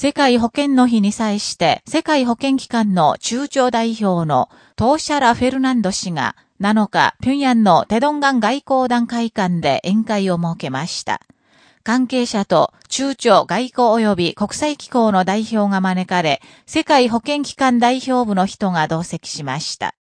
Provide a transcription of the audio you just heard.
世界保健の日に際して世界保健機関の中長代表のトーシャラ・フェルナンド氏が7日、平壌のテドンガン外交団会館で宴会を設けました。関係者と中朝外交及び国際機構の代表が招かれ、世界保健機関代表部の人が同席しました。